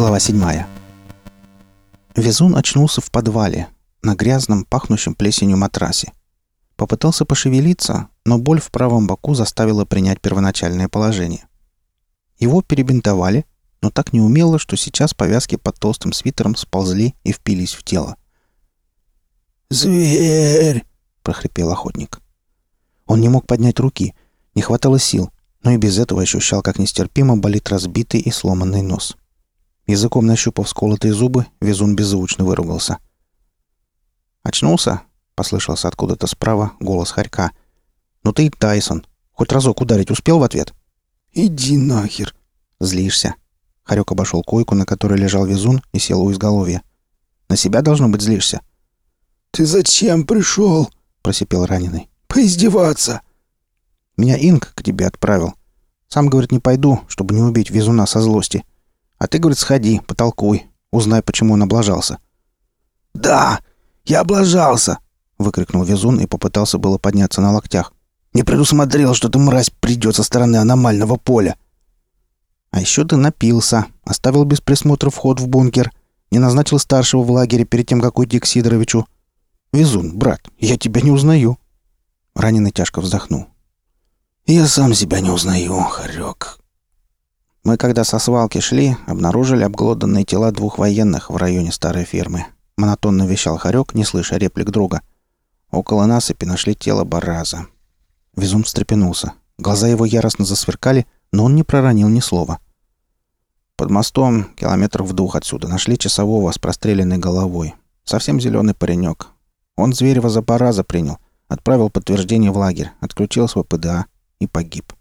Глава 7. Везун очнулся в подвале, на грязном, пахнущем плесенью матрасе. Попытался пошевелиться, но боль в правом боку заставила принять первоначальное положение. Его перебинтовали, но так неумело, что сейчас повязки под толстым свитером сползли и впились в тело. «Зверь!» — прохрипел охотник. Он не мог поднять руки, не хватало сил, но и без этого ощущал, как нестерпимо болит разбитый и сломанный нос. Языком нащупав сколотые зубы, везун беззвучно выругался. «Очнулся?» — послышался откуда-то справа голос Харька. «Ну ты Тайсон. Хоть разок ударить успел в ответ?» «Иди нахер!» «Злишься?» Харек обошел койку, на которой лежал везун, и сел у изголовья. «На себя, должно быть, злишься?» «Ты зачем пришел?» — просипел раненый. «Поиздеваться!» «Меня Инг к тебе отправил. Сам, говорит, не пойду, чтобы не убить везуна со злости. А ты, говорит, сходи, потолкуй, узнай, почему он облажался». «Да, я облажался!» — выкрикнул везун и попытался было подняться на локтях. «Не предусмотрел, что ты, мразь, придет со стороны аномального поля!» «А еще ты напился, оставил без присмотра вход в бункер, не назначил старшего в лагере перед тем, как уйти к Сидоровичу. Везун, брат, я тебя не узнаю». Раненый тяжко вздохнул. «Я сам себя не узнаю, хорек». Мы, когда со свалки шли, обнаружили обглоданные тела двух военных в районе старой фермы. Монотонно вещал хорек, не слыша реплик друга. Около насыпи нашли тело Бараза. Везун встрепенулся. Глаза его яростно засверкали, но он не проронил ни слова. Под мостом, километров в двух отсюда, нашли часового с простреленной головой. Совсем зеленый паренек. Он Зверева за Бараза принял, отправил подтверждение в лагерь, отключил свой ПДА и погиб.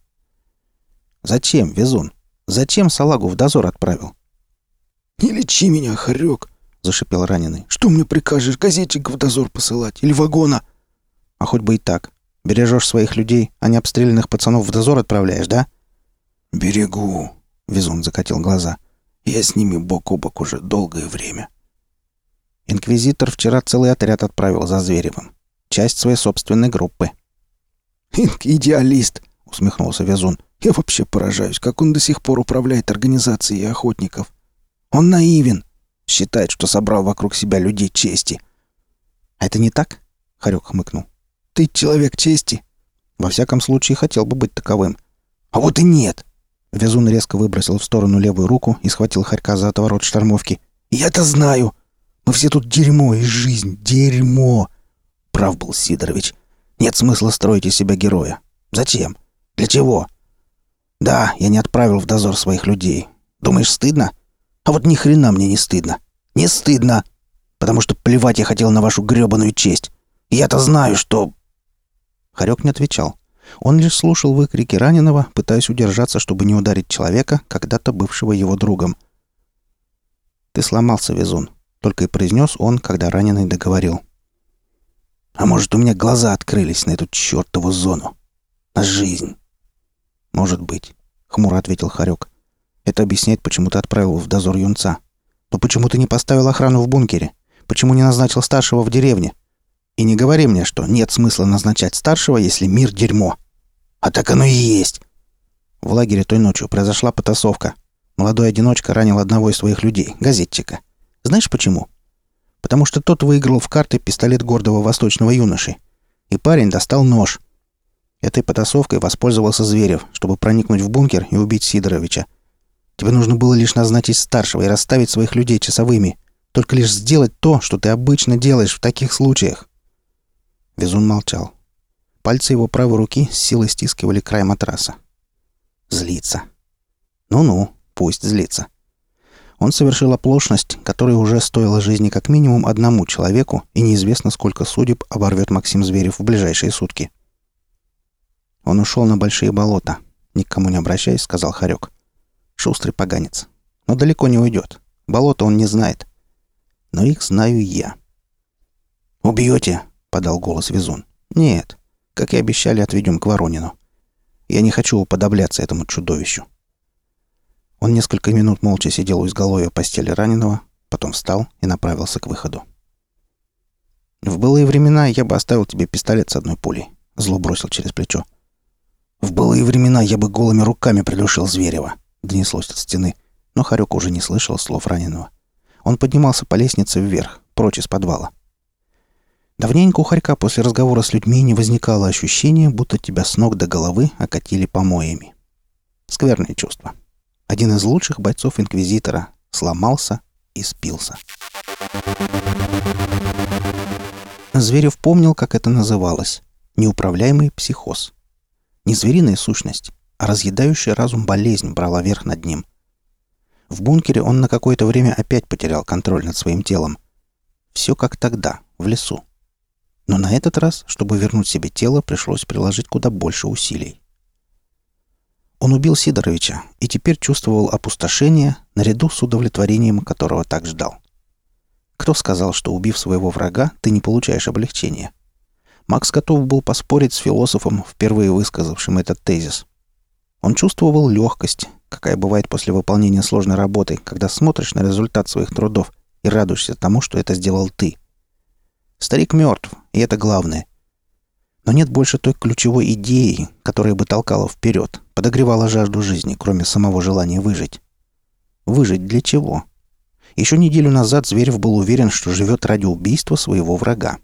Зачем, Везун? Зачем салагу в дозор отправил? «Не лечи меня, хорек!» — зашипел раненый. «Что мне прикажешь, газетчика в дозор посылать? Или вагона?» «А хоть бы и так. Бережешь своих людей, а не обстрелянных пацанов в дозор отправляешь, да?» «Берегу», — Везун закатил глаза. «Я с ними бок о бок уже долгое время». Инквизитор вчера целый отряд отправил за Зверевым. Часть своей собственной группы. «Инк-идеалист», — усмехнулся Везун. «Я вообще поражаюсь, как он до сих пор управляет организацией охотников. Он наивен, считает, что собрал вокруг себя людей чести». «А это не так?» — Харек хмыкнул. «Ты человек чести?» «Во всяком случае, хотел бы быть таковым». «А вот и нет!» Везун резко выбросил в сторону левую руку и схватил Харька за отворот штормовки. «Я-то знаю! Мы все тут дерьмо и жизнь, дерьмо!» Прав был Сидорович. Нет смысла строить из себя героя. Зачем? Для чего? Да, я не отправил в дозор своих людей. Думаешь, стыдно? А вот ни хрена мне не стыдно. Не стыдно. Потому что плевать я хотел на вашу грёбаную честь. Я-то знаю, что...» Харек не отвечал. Он лишь слушал выкрики раненого, пытаясь удержаться, чтобы не ударить человека, когда-то бывшего его другом. «Ты сломался, Везун», — только и произнес он, когда раненый договорил. А может, у меня глаза открылись на эту чертову зону? На жизнь?» «Может быть», — хмуро ответил Харек. «Это объясняет, почему ты отправил в дозор юнца. Но почему ты не поставил охрану в бункере? Почему не назначил старшего в деревне? И не говори мне, что нет смысла назначать старшего, если мир — дерьмо. А так оно и есть». В лагере той ночью произошла потасовка. Молодой одиночка ранил одного из своих людей, газетчика. Знаешь почему?» потому что тот выиграл в карты пистолет гордого восточного юноши. И парень достал нож. Этой потасовкой воспользовался Зверев, чтобы проникнуть в бункер и убить Сидоровича. Тебе нужно было лишь назначить старшего и расставить своих людей часовыми. Только лишь сделать то, что ты обычно делаешь в таких случаях. Везун молчал. Пальцы его правой руки с силой стискивали край матраса. Злится. Ну-ну, пусть злится. Он совершил оплошность, которая уже стоила жизни как минимум одному человеку, и неизвестно, сколько судеб оборвет Максим Зверев в ближайшие сутки. Он ушел на большие болота. Никому не обращаясь, сказал Харек. Шустрый поганец. Но далеко не уйдет. Болото он не знает. Но их знаю я. «Убьете?» — подал голос Везун. «Нет. Как и обещали, отведем к Воронину. Я не хочу уподобляться этому чудовищу». Он несколько минут молча сидел у изголовья постели раненого, потом встал и направился к выходу. «В былые времена я бы оставил тебе пистолет с одной пулей», — зло бросил через плечо. «В былые времена я бы голыми руками придушил Зверева», — донеслось от стены. Но Харек уже не слышал слов раненого. Он поднимался по лестнице вверх, прочь из подвала. Давненько у Харька после разговора с людьми не возникало ощущения, будто тебя с ног до головы окатили помоями. Скверное чувство. Один из лучших бойцов Инквизитора сломался и спился. Зверев помнил, как это называлось. Неуправляемый психоз. Не звериная сущность, а разъедающая разум болезнь брала верх над ним. В бункере он на какое-то время опять потерял контроль над своим телом. Все как тогда, в лесу. Но на этот раз, чтобы вернуть себе тело, пришлось приложить куда больше усилий. Он убил Сидоровича и теперь чувствовал опустошение наряду с удовлетворением, которого так ждал. Кто сказал, что убив своего врага, ты не получаешь облегчения? Макс готов был поспорить с философом, впервые высказавшим этот тезис. Он чувствовал легкость, какая бывает после выполнения сложной работы, когда смотришь на результат своих трудов и радуешься тому, что это сделал ты. Старик мертв, и это главное. Но нет больше той ключевой идеи, которая бы толкала вперед, подогревала жажду жизни, кроме самого желания выжить. Выжить для чего? Еще неделю назад Зверев был уверен, что живет ради убийства своего врага.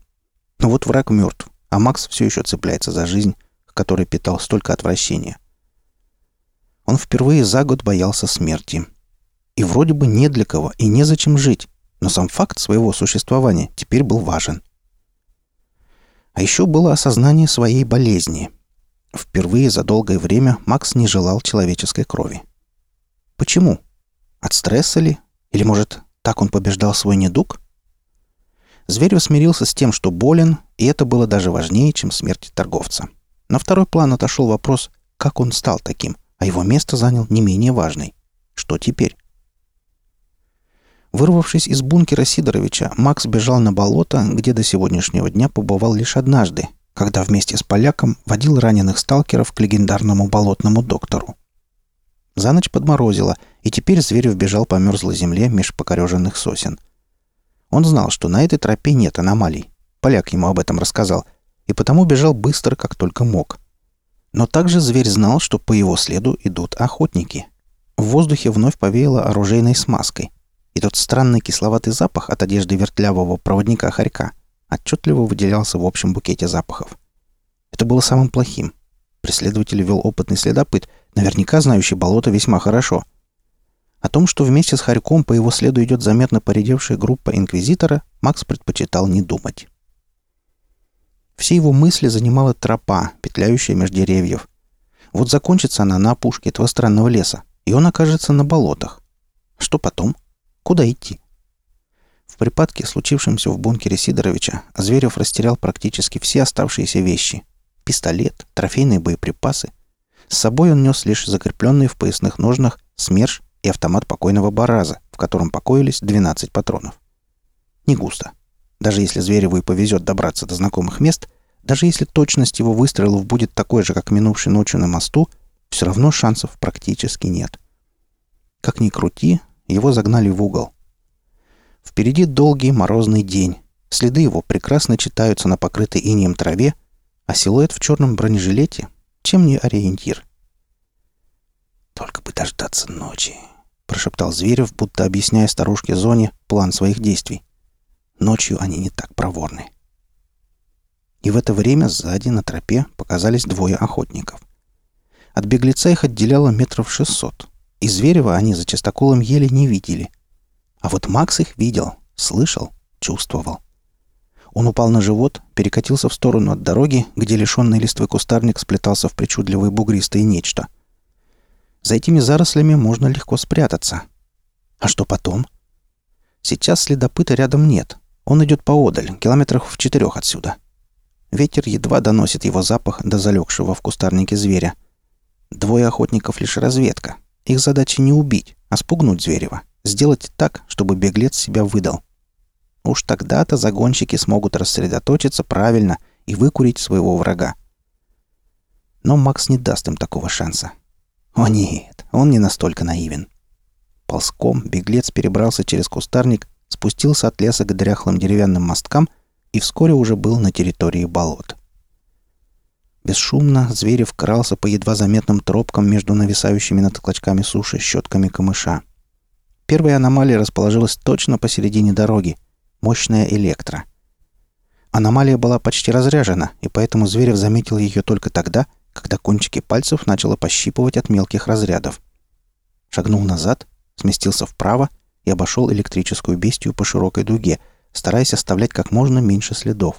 Но вот враг мертв, а Макс все еще цепляется за жизнь, к которой питал столько отвращения. Он впервые за год боялся смерти. И вроде бы не для кого и незачем жить, но сам факт своего существования теперь был важен. А еще было осознание своей болезни. Впервые за долгое время Макс не желал человеческой крови. Почему? От стресса ли? Или, может, так он побеждал свой недуг? Зверев смирился с тем, что болен, и это было даже важнее, чем смерть торговца. На второй план отошел вопрос, как он стал таким, а его место занял не менее важный. Что теперь? Вырвавшись из бункера Сидоровича, Макс бежал на болото, где до сегодняшнего дня побывал лишь однажды, когда вместе с поляком водил раненых сталкеров к легендарному болотному доктору. За ночь подморозило, и теперь Зверев бежал по мерзлой земле меж покореженных сосен. Он знал, что на этой тропе нет аномалий. Поляк ему об этом рассказал, и потому бежал быстро, как только мог. Но также зверь знал, что по его следу идут охотники. В воздухе вновь повеяло оружейной смазкой, и тот странный кисловатый запах от одежды вертлявого проводника Харька отчетливо выделялся в общем букете запахов. Это было самым плохим. Преследователь вел опытный следопыт, наверняка знающий болото весьма хорошо. О том, что вместе с Харьком по его следу идет заметно поредевшая группа инквизитора, Макс предпочитал не думать. Все его мысли занимала тропа, петляющая между деревьев. Вот закончится она на опушке этого странного леса, и он окажется на болотах. Что потом? Куда идти? В припадке, случившемся в бункере Сидоровича, Зверев растерял практически все оставшиеся вещи. Пистолет, трофейные боеприпасы. С собой он нес лишь закрепленные в поясных ножнах СМЕРШ и автомат покойного Бараза, в котором покоились 12 патронов. Не густо. Даже если Звереву и повезет добраться до знакомых мест, даже если точность его выстрелов будет такой же, как минувшей ночью на мосту, все равно шансов практически нет. Как ни крути, его загнали в угол. Впереди долгий морозный день. Следы его прекрасно читаются на покрытой инеем траве, а силуэт в черном бронежилете чем не ориентир. «Только бы дождаться ночи», — прошептал Зверев, будто объясняя старушке Зоне план своих действий. Ночью они не так проворны. И в это время сзади на тропе показались двое охотников. От беглеца их отделяло метров шестьсот. И Зверева они за частоколом еле не видели. А вот Макс их видел, слышал, чувствовал. Он упал на живот, перекатился в сторону от дороги, где лишенный листвы кустарник сплетался в причудливое бугристое нечто. За этими зарослями можно легко спрятаться. А что потом? Сейчас следопыта рядом нет. Он идет поодаль, километрах в четырех отсюда. Ветер едва доносит его запах до залегшего в кустарнике зверя. Двое охотников лишь разведка. Их задача не убить, а спугнуть Зверева. Сделать так, чтобы беглец себя выдал. Уж тогда-то загонщики смогут рассредоточиться правильно и выкурить своего врага. Но Макс не даст им такого шанса. О нет, он не настолько наивен. Ползком беглец перебрался через кустарник, спустился от леса к дряхлым деревянным мосткам и вскоре уже был на территории болот. Бесшумно Зверев крался по едва заметным тропкам между нависающими над клочками суши щетками камыша. Первая аномалия расположилась точно посередине дороги. Мощная электро. Аномалия была почти разряжена, и поэтому Зверев заметил ее только тогда, когда кончики пальцев начало пощипывать от мелких разрядов. Шагнул назад, сместился вправо и обошел электрическую бестию по широкой дуге, стараясь оставлять как можно меньше следов.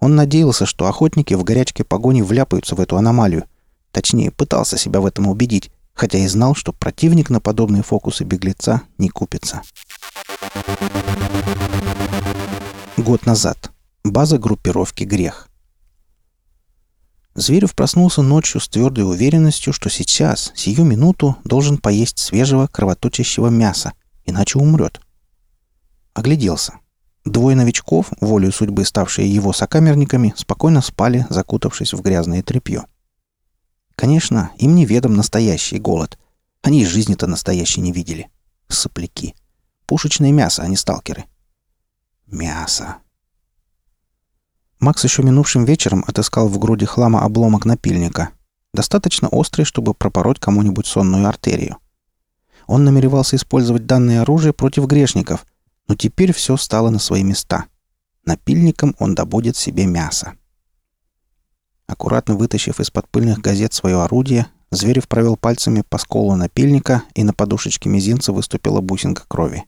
Он надеялся, что охотники в горячке погони вляпаются в эту аномалию. Точнее, пытался себя в этом убедить, хотя и знал, что противник на подобные фокусы беглеца не купится. Год назад. База группировки «Грех». Зверев проснулся ночью с твердой уверенностью, что сейчас, сию минуту, должен поесть свежего кровоточащего мяса, иначе умрет. Огляделся. Двое новичков, волею судьбы ставшие его сокамерниками, спокойно спали, закутавшись в грязное тряпье. Конечно, им неведом настоящий голод. Они и жизни-то настоящей не видели. Сопляки. Пушечное мясо, а не сталкеры. Мясо. Макс еще минувшим вечером отыскал в груди хлама обломок напильника. Достаточно острый, чтобы пропороть кому-нибудь сонную артерию. Он намеревался использовать данное оружие против грешников — но теперь все стало на свои места. Напильником он добудет себе мясо. Аккуратно вытащив из-под пыльных газет свое орудие, Зверев провел пальцами по сколу напильника, и на подушечке мизинца выступила бусинка крови.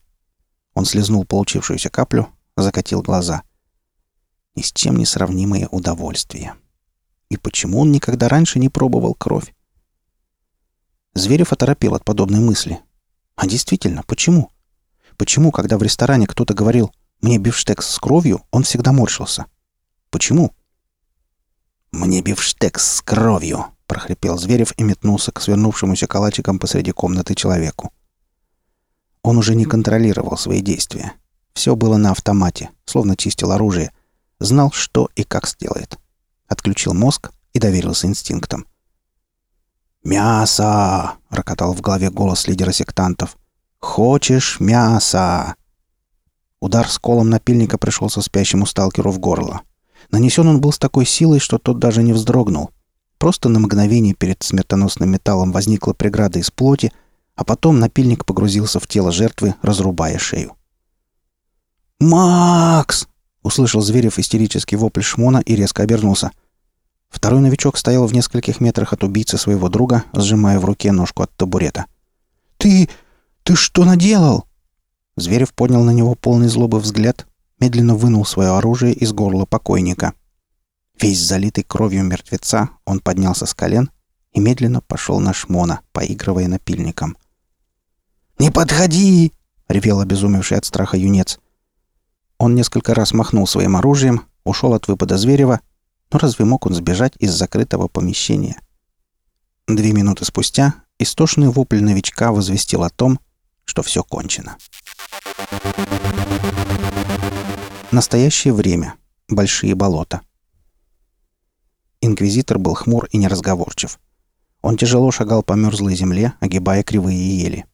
Он слезнул получившуюся каплю, закатил глаза. Ни с чем не сравнимое удовольствие. И почему он никогда раньше не пробовал кровь? Зверев оторопел от подобной мысли. А действительно, почему? Почему, когда в ресторане кто-то говорил «мне бифштекс с кровью», он всегда морщился? Почему? «Мне бифштекс с кровью», — прохрипел Зверев и метнулся к свернувшемуся калачиком посреди комнаты человеку. Он уже не контролировал свои действия. Все было на автомате, словно чистил оружие. Знал, что и как сделает. Отключил мозг и доверился инстинктам. «Мясо!» — рокотал в голове голос лидера сектантов. «Хочешь мяса?» Удар с колом напильника пришелся спящему сталкеру в горло. Нанесен он был с такой силой, что тот даже не вздрогнул. Просто на мгновение перед смертоносным металлом возникла преграда из плоти, а потом напильник погрузился в тело жертвы, разрубая шею. «Макс!» — услышал Зверев истерический вопль Шмона и резко обернулся. Второй новичок стоял в нескольких метрах от убийцы своего друга, сжимая в руке ножку от табурета. «Ты... «Ты что наделал?» Зверев поднял на него полный злобы взгляд, медленно вынул свое оружие из горла покойника. Весь залитый кровью мертвеца, он поднялся с колен и медленно пошел на шмона, поигрывая напильником. «Не подходи!» — ревел обезумевший от страха юнец. Он несколько раз махнул своим оружием, ушел от выпада Зверева, но разве мог он сбежать из закрытого помещения? Две минуты спустя истошный вопль новичка возвестил о том, что все кончено. Настоящее время. Большие болота. Инквизитор был хмур и неразговорчив. Он тяжело шагал по мерзлой земле, огибая кривые ели.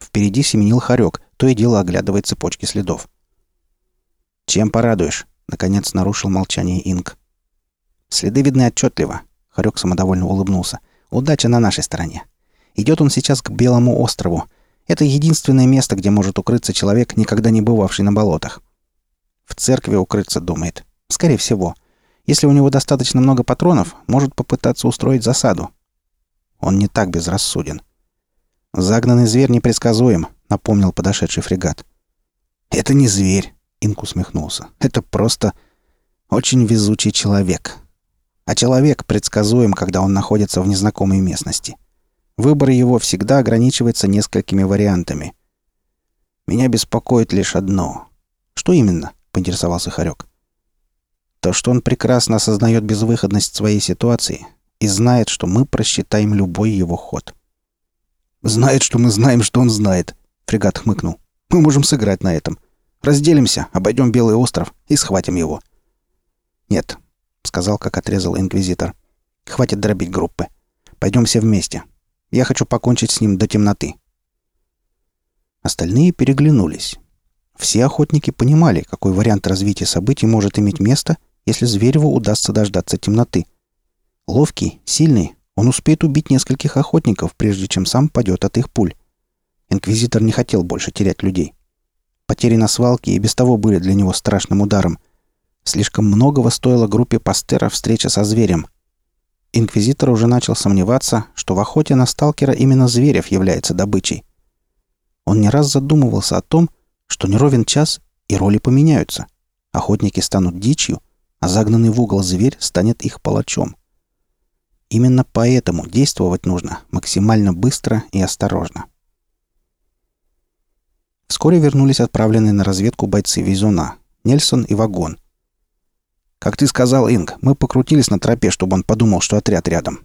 Впереди семенил хорек, то и дело оглядывая цепочки следов. «Чем порадуешь?» — наконец нарушил молчание Инк. «Следы видны отчетливо», — хорек самодовольно улыбнулся. «Удача на нашей стороне. Идет он сейчас к Белому острову, это единственное место, где может укрыться человек, никогда не бывавший на болотах. В церкви укрыться думает. Скорее всего. Если у него достаточно много патронов, может попытаться устроить засаду. Он не так безрассуден. «Загнанный зверь непредсказуем», — напомнил подошедший фрегат. «Это не зверь», — Инк усмехнулся. «Это просто очень везучий человек. А человек предсказуем, когда он находится в незнакомой местности. Выбор его всегда ограничивается несколькими вариантами. Меня беспокоит лишь одно. Что именно? поинтересовался Харек. То, что он прекрасно осознает безвыходность своей ситуации и знает, что мы просчитаем любой его ход. Знает, что мы знаем, что он знает, фрегат хмыкнул. Мы можем сыграть на этом. Разделимся, обойдем Белый остров и схватим его. Нет, сказал, как отрезал инквизитор. Хватит дробить группы. Пойдем все вместе. Я хочу покончить с ним до темноты». Остальные переглянулись. Все охотники понимали, какой вариант развития событий может иметь место, если Звереву удастся дождаться темноты. Ловкий, сильный, он успеет убить нескольких охотников, прежде чем сам падет от их пуль. Инквизитор не хотел больше терять людей. Потери на свалке и без того были для него страшным ударом. Слишком многого стоила группе Пастера встреча со зверем. Инквизитор уже начал сомневаться, что в охоте на сталкера именно Зверев является добычей. Он не раз задумывался о том, что не ровен час и роли поменяются. Охотники станут дичью, а загнанный в угол зверь станет их палачом. Именно поэтому действовать нужно максимально быстро и осторожно. Вскоре вернулись отправленные на разведку бойцы Везуна, Нельсон и Вагон. «Как ты сказал, Инг, мы покрутились на тропе, чтобы он подумал, что отряд рядом.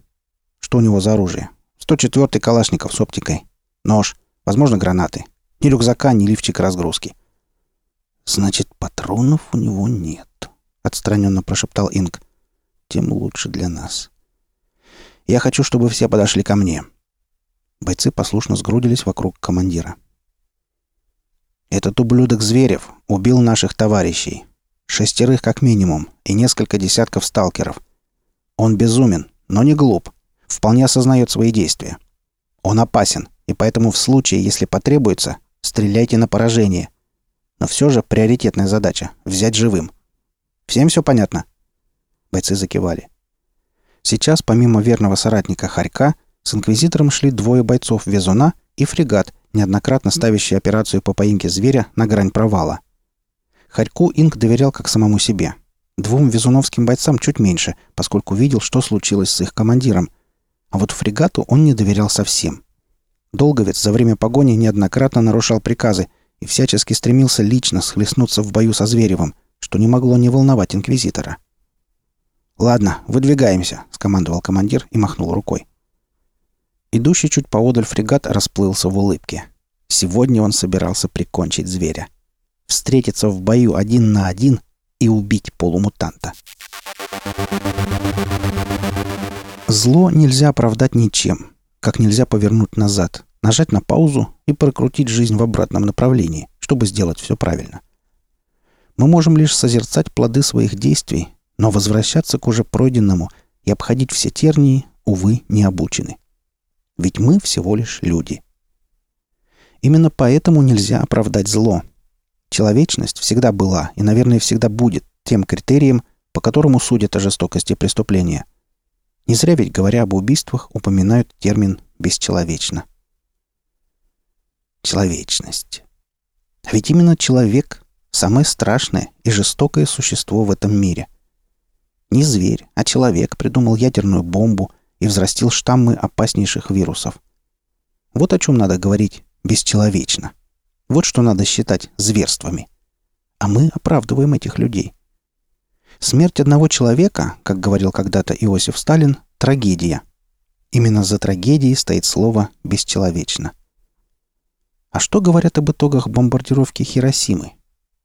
Что у него за оружие? 104-й Калашников с оптикой. Нож. Возможно, гранаты. Ни рюкзака, ни лифчика разгрузки. «Значит, патронов у него нет», — отстраненно прошептал Инг. «Тем лучше для нас. Я хочу, чтобы все подошли ко мне». Бойцы послушно сгрудились вокруг командира. «Этот ублюдок Зверев убил наших товарищей. Шестерых как минимум и несколько десятков сталкеров. Он безумен, но не глуп. Вполне осознает свои действия. Он опасен, и поэтому в случае, если потребуется, стреляйте на поражение. Но все же приоритетная задача — взять живым. Всем все понятно?» Бойцы закивали. Сейчас, помимо верного соратника Харька, с инквизитором шли двое бойцов Везуна и фрегат, неоднократно ставящий операцию по поимке зверя на грань провала. Харьку Инк доверял как самому себе. Двум везуновским бойцам чуть меньше, поскольку видел, что случилось с их командиром. А вот фрегату он не доверял совсем. Долговец за время погони неоднократно нарушал приказы и всячески стремился лично схлестнуться в бою со Зверевым, что не могло не волновать инквизитора. «Ладно, выдвигаемся», — скомандовал командир и махнул рукой. Идущий чуть поодаль фрегат расплылся в улыбке. Сегодня он собирался прикончить зверя. Встретиться в бою один на один и убить полумутанта. Зло нельзя оправдать ничем, как нельзя повернуть назад, нажать на паузу и прокрутить жизнь в обратном направлении, чтобы сделать все правильно. Мы можем лишь созерцать плоды своих действий, но возвращаться к уже пройденному и обходить все тернии, увы, не обучены. Ведь мы всего лишь люди. Именно поэтому нельзя оправдать зло. Человечность всегда была и, наверное, всегда будет тем критерием, по которому судят о жестокости преступления. Не зря ведь, говоря об убийствах, упоминают термин «бесчеловечно». Человечность. Ведь именно человек – самое страшное и жестокое существо в этом мире. Не зверь, а человек придумал ядерную бомбу – и взрастил штаммы опаснейших вирусов. Вот о чем надо говорить бесчеловечно. Вот что надо считать зверствами. А мы оправдываем этих людей. Смерть одного человека, как говорил когда-то Иосиф Сталин, трагедия. Именно за трагедией стоит слово «бесчеловечно». А что говорят об итогах бомбардировки Хиросимы?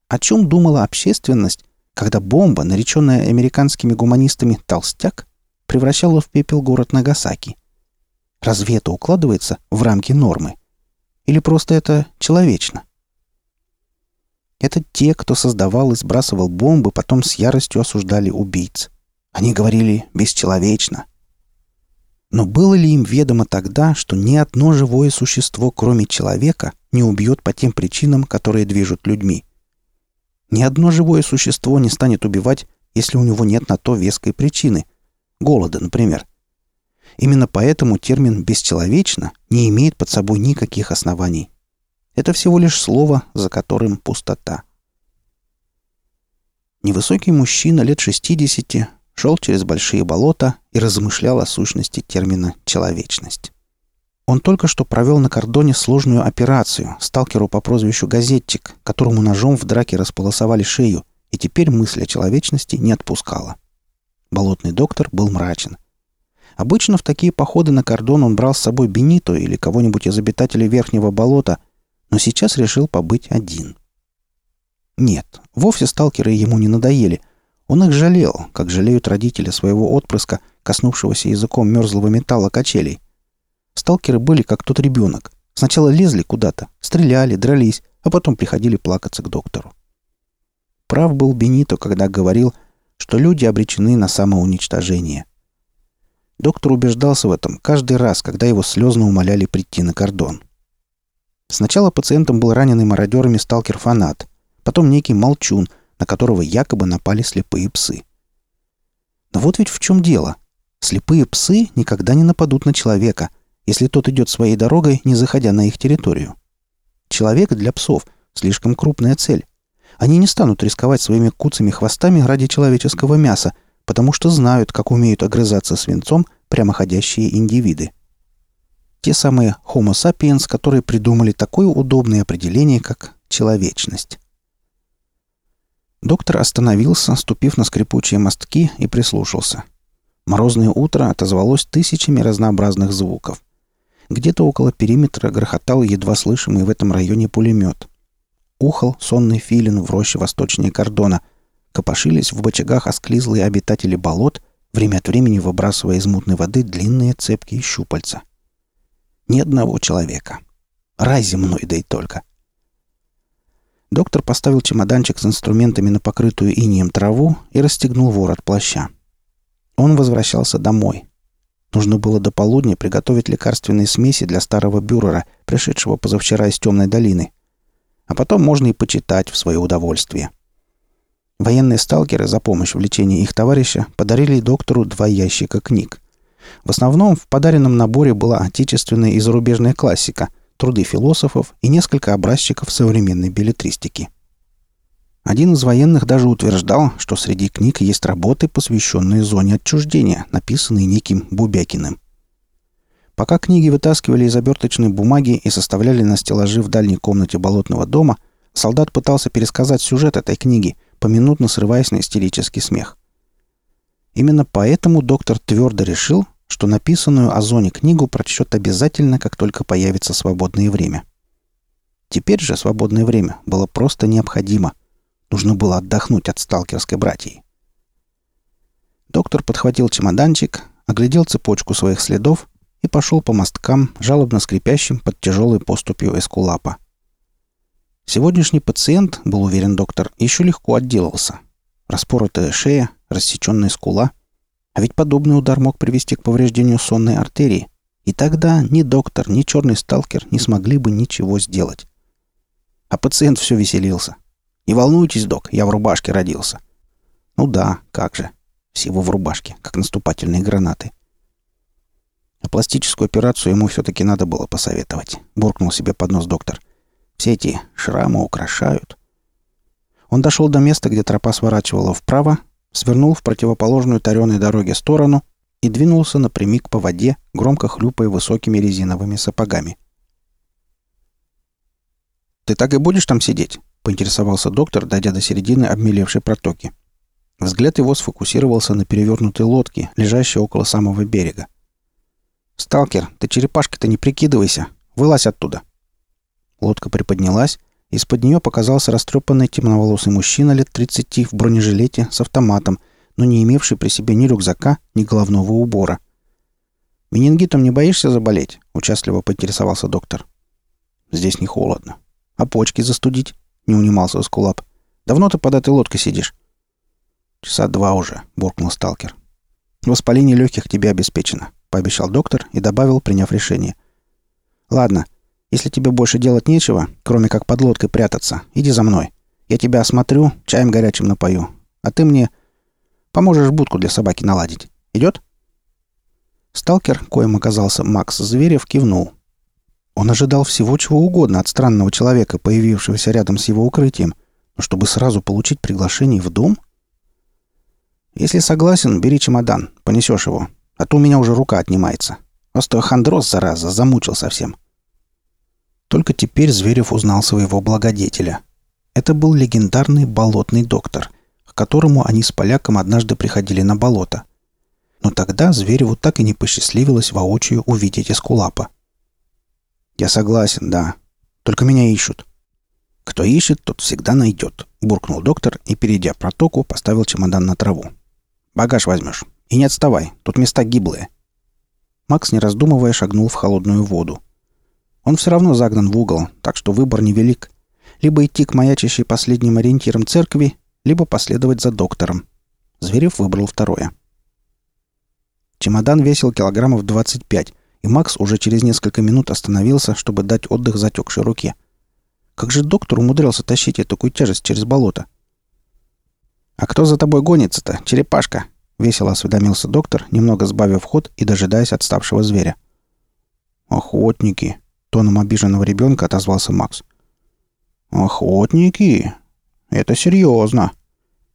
О чем думала общественность, когда бомба, нареченная американскими гуманистами «толстяк», превращала в пепел город Нагасаки. Разве это укладывается в рамки нормы? Или просто это человечно? Это те, кто создавал и сбрасывал бомбы, потом с яростью осуждали убийц. Они говорили «бесчеловечно». Но было ли им ведомо тогда, что ни одно живое существо, кроме человека, не убьет по тем причинам, которые движут людьми? Ни одно живое существо не станет убивать, если у него нет на то веской причины – голода, например. Именно поэтому термин «бесчеловечно» не имеет под собой никаких оснований. Это всего лишь слово, за которым пустота. Невысокий мужчина лет 60 шел через большие болота и размышлял о сущности термина «человечность». Он только что провел на кордоне сложную операцию сталкеру по прозвищу «Газетчик», которому ножом в драке располосовали шею, и теперь мысль о человечности не отпускала. Болотный доктор был мрачен. Обычно в такие походы на кордон он брал с собой Бенито или кого-нибудь из обитателей Верхнего болота, но сейчас решил побыть один. Нет, вовсе сталкеры ему не надоели. Он их жалел, как жалеют родители своего отпрыска, коснувшегося языком мерзлого металла качелей. Сталкеры были как тот ребенок. Сначала лезли куда-то, стреляли, дрались, а потом приходили плакаться к доктору. Прав был Бенито, когда говорил – что люди обречены на самоуничтожение. Доктор убеждался в этом каждый раз, когда его слезно умоляли прийти на кордон. Сначала пациентом был раненый мародерами сталкер-фанат, потом некий молчун, на которого якобы напали слепые псы. Но вот ведь в чем дело. Слепые псы никогда не нападут на человека, если тот идет своей дорогой, не заходя на их территорию. Человек для псов – слишком крупная цель. Они не станут рисковать своими куцами хвостами ради человеческого мяса, потому что знают, как умеют огрызаться свинцом прямоходящие индивиды. Те самые Homo sapiens, которые придумали такое удобное определение, как человечность. Доктор остановился, ступив на скрипучие мостки, и прислушался. Морозное утро отозвалось тысячами разнообразных звуков. Где-то около периметра грохотал едва слышимый в этом районе пулемет. Ухал сонный филин в роще восточнее кордона. Копошились в бочагах осклизлые обитатели болот, время от времени выбрасывая из мутной воды длинные цепкие щупальца. Ни одного человека. Рай земной, да и только. Доктор поставил чемоданчик с инструментами на покрытую инеем траву и расстегнул ворот плаща. Он возвращался домой. Нужно было до полудня приготовить лекарственные смеси для старого бюрера, пришедшего позавчера из темной долины. А потом можно и почитать в свое удовольствие. Военные сталкеры за помощь в лечении их товарища подарили доктору два ящика книг. В основном в подаренном наборе была отечественная и зарубежная классика – труды философов и несколько образчиков современной билетристики. Один из военных даже утверждал, что среди книг есть работы, посвященные зоне отчуждения, написанные неким Бубякиным. Пока книги вытаскивали из оберточной бумаги и составляли на стеллажи в дальней комнате болотного дома, солдат пытался пересказать сюжет этой книги, поминутно срываясь на истерический смех. Именно поэтому доктор твердо решил, что написанную о зоне книгу прочтет обязательно, как только появится свободное время. Теперь же свободное время было просто необходимо. Нужно было отдохнуть от сталкерской братьи. Доктор подхватил чемоданчик, оглядел цепочку своих следов и пошел по мосткам, жалобно скрипящим под тяжелой поступью эскулапа. Сегодняшний пациент, был уверен доктор, еще легко отделался. Распоротая шея, рассеченная скула, а ведь подобный удар мог привести к повреждению сонной артерии. И тогда ни доктор, ни черный сталкер не смогли бы ничего сделать. А пациент все веселился. «Не волнуйтесь, док, я в рубашке родился». «Ну да, как же. Всего в рубашке, как наступательные гранаты». А пластическую операцию ему все-таки надо было посоветовать. Буркнул себе под нос доктор. Все эти шрамы украшают. Он дошел до места, где тропа сворачивала вправо, свернул в противоположную тареной дороге сторону и двинулся напрямик по воде, громко хлюпая высокими резиновыми сапогами. «Ты так и будешь там сидеть?» — поинтересовался доктор, дойдя до середины обмелевшей протоки. Взгляд его сфокусировался на перевернутой лодке, лежащей около самого берега. «Сталкер, ты черепашкой-то не прикидывайся. Вылазь оттуда». Лодка приподнялась, из-под нее показался растрепанный темноволосый мужчина лет 30 в бронежилете с автоматом, но не имевший при себе ни рюкзака, ни головного убора. «Менингитом не боишься заболеть?» — участливо поинтересовался доктор. «Здесь не холодно. А почки застудить?» — не унимался Скулап. «Давно ты под этой лодкой сидишь?» «Часа два уже», — буркнул сталкер. «Воспаление легких тебе обеспечено», — пообещал доктор и добавил, приняв решение. «Ладно, — если тебе больше делать нечего, кроме как под лодкой прятаться, иди за мной. Я тебя осмотрю, чаем горячим напою. А ты мне поможешь будку для собаки наладить. Идет?» Сталкер, коим оказался Макс Зверев, кивнул. Он ожидал всего чего угодно от странного человека, появившегося рядом с его укрытием, но чтобы сразу получить приглашение в дом? «Если согласен, бери чемодан, понесешь его, а то у меня уже рука отнимается. Остеохондроз, зараза, замучил совсем». Только теперь Зверев узнал своего благодетеля. Это был легендарный болотный доктор, к которому они с поляком однажды приходили на болото. Но тогда Звереву так и не посчастливилось воочию увидеть Эскулапа. «Я согласен, да. Только меня ищут». «Кто ищет, тот всегда найдет», — буркнул доктор и, перейдя протоку, поставил чемодан на траву. «Багаж возьмешь. И не отставай, тут места гиблые». Макс, не раздумывая, шагнул в холодную воду. Он все равно загнан в угол, так что выбор невелик. Либо идти к маячащей последним ориентирам церкви, либо последовать за доктором. Зверев выбрал второе. Чемодан весил килограммов 25 и Макс уже через несколько минут остановился, чтобы дать отдых затекшей руке. Как же доктор умудрялся тащить эту такую тяжесть через болото? «А кто за тобой гонится-то, черепашка?» — весело осведомился доктор, немного сбавив ход и дожидаясь отставшего зверя. «Охотники», — тоном обиженного ребенка отозвался Макс. «Охотники? Это серьезно.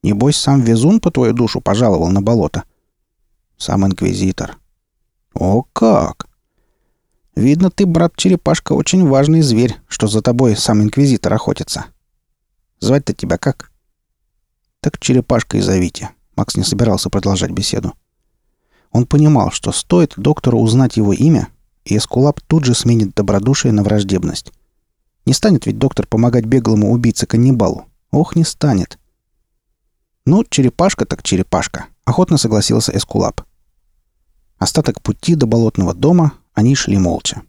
Небось, сам везун по твою душу пожаловал на болото?» «Сам инквизитор». «О как! Видно, ты, брат-черепашка, очень важный зверь, что за тобой сам инквизитор охотится. Звать-то тебя как?» «Так черепашкой зовите». Макс не собирался продолжать беседу. Он понимал, что стоит доктору узнать его имя, и Эскулап тут же сменит добродушие на враждебность. Не станет ведь доктор помогать беглому убийце-каннибалу. Ох, не станет. Ну, черепашка так черепашка. Охотно согласился Эскулап. Остаток пути до болотного дома они шли молча.